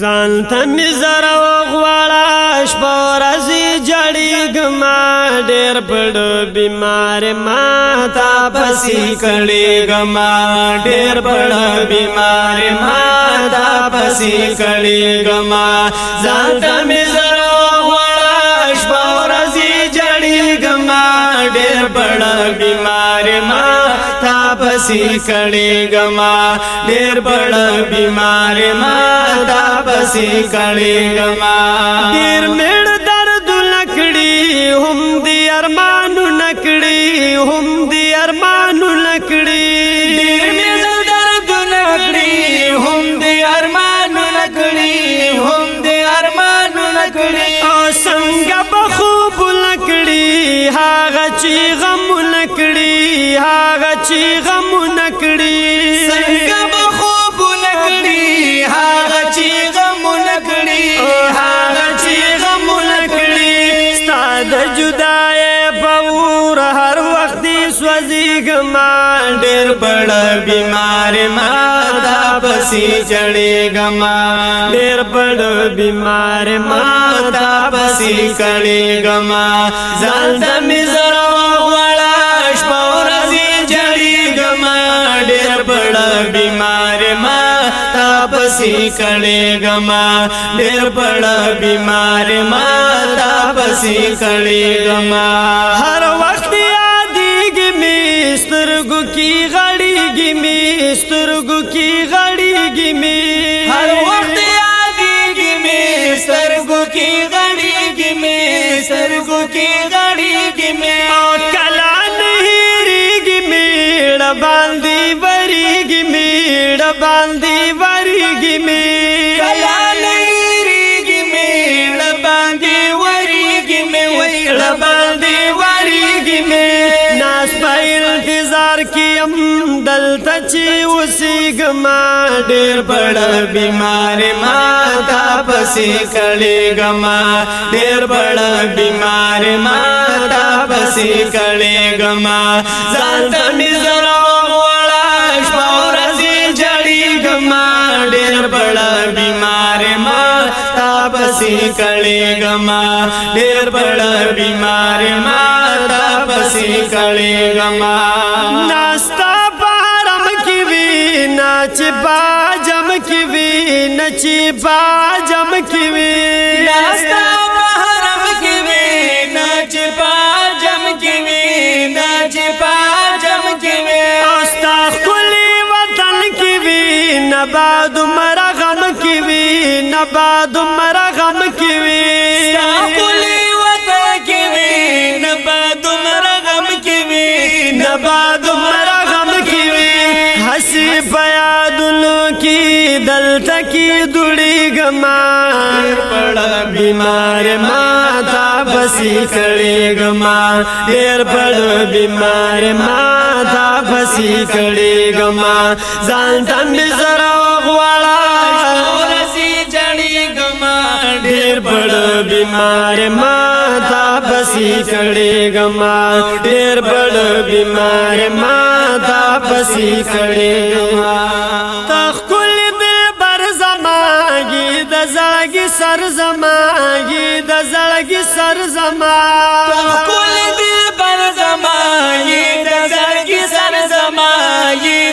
ځان ته مې زره غواړه شپه ورځ جړېږما ډېر بډ بیمار ما تا پسې کړېږما ډېر بډ بیمار ما تا پسې کړېږما ځان ته مې زره غواړه شپه ورځ جړېږما ډېر بډ بیمار ما پسی کڑی گما دیر بڑا بیمار ما تا پسی کڑی گما دیر میڑ درد لکڑی ہم دی ارمان نکڑی ہم دی ارمان نکڑی دیر میڑ درد لکڑی ہم دی ارمان نکڑی ہم دی ارمان نکڑی ما ډېر بڑ بیمار ما دا پسې چړېګا ما ډېر بڑ بیمار ما دا پسې کړېګا ما ځان د مزر وړا شپور زی چړېګا ما ډېر بڑ بیمار ما تا پسې کړېګا ما ډېر بڑ بیمار ما تا پسې کړېګا ما هر की गड़ी की में يم دلته چې وسېګم ډېر بڑ بیمار ما تا پسې کړېګم ډېر بڑ بیمار ما تا پسې کړېګم ځان ته مې زرا وړا شپور زی جړېګم ډېر بڑ بیمار ما تا پسې کړېګم ډېر بڑ بیمار ما تا پسې کړېګم نچ با جم کی وی نچ با جم کی وی ناستا محرم کی وی نچ با جم کی وی نچ با جم کی وی استا خلی وطن کی وی نباد مرغم کی وی نباد مرغم کی وی گما پړ بیمار ما تا پسی کړي گما ډېر پړ بیمار ما تا پسی کړي گما ځان تم زرا غواړه ډېر پړ بیمار ما تا پسی کړي گما ډېر پړ بیمار ما تا پسی کړي گما سر زما د زړګي سر زما ټول دل بر زما د زړګي سر زما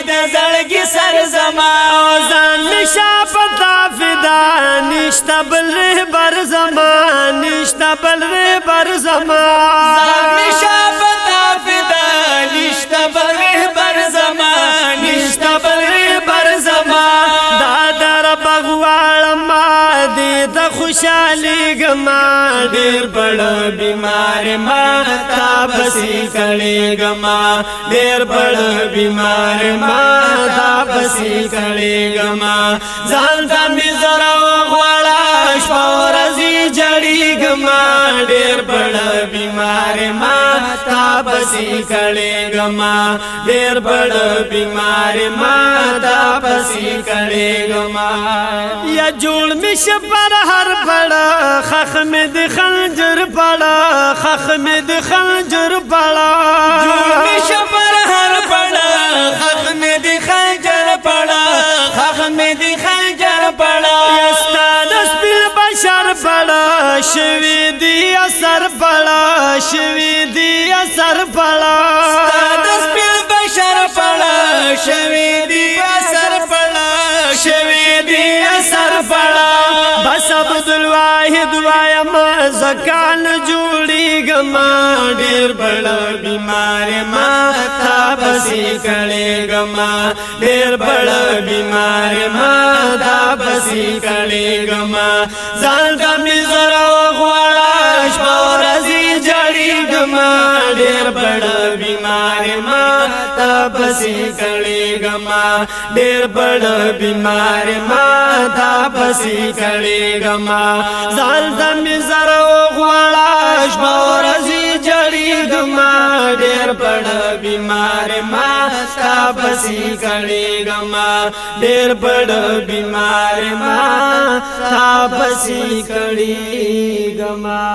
د زړګي سر زما ځان نشا فدا نشتا بل بر زما نشتا بل بر زما خوشالي گما ډیر بڑ بیمار ما تا بسې کړي گما ډیر بڑ بیمار ما تا بسې کړي گما ځان ته می زرا غواړا شپه ورځي جړې گما ډیر بڑ بیمار ما تا پسی کڑے گما دیر بڑ بیمار پسی کڑے گما یا ہر پڑو خخ میں پڑو خخ میں دکھا جر پڑا مش پر ہر پڑا خخ میں دکھا جڑ پڑو خخ میں دکھائی جڑ پڑو یستا دست بشر پڑو شوی دی اثر پڑو شوی زکان جوړی گما ډیر بڑا بیمار ما تا بسی کړي گما ډیر بڑا بیمار ما تا بسی کړي گما ځان ته می زرا پسې کړي غما ډېر بڑ بیمار ما دا پسې کړي غما زال د مزر او غواړش مور زی جړي غما ډېر بڑ بیمار ما دا پسې کړي غما ډېر بڑ بیمار ما دا پسې کړي غما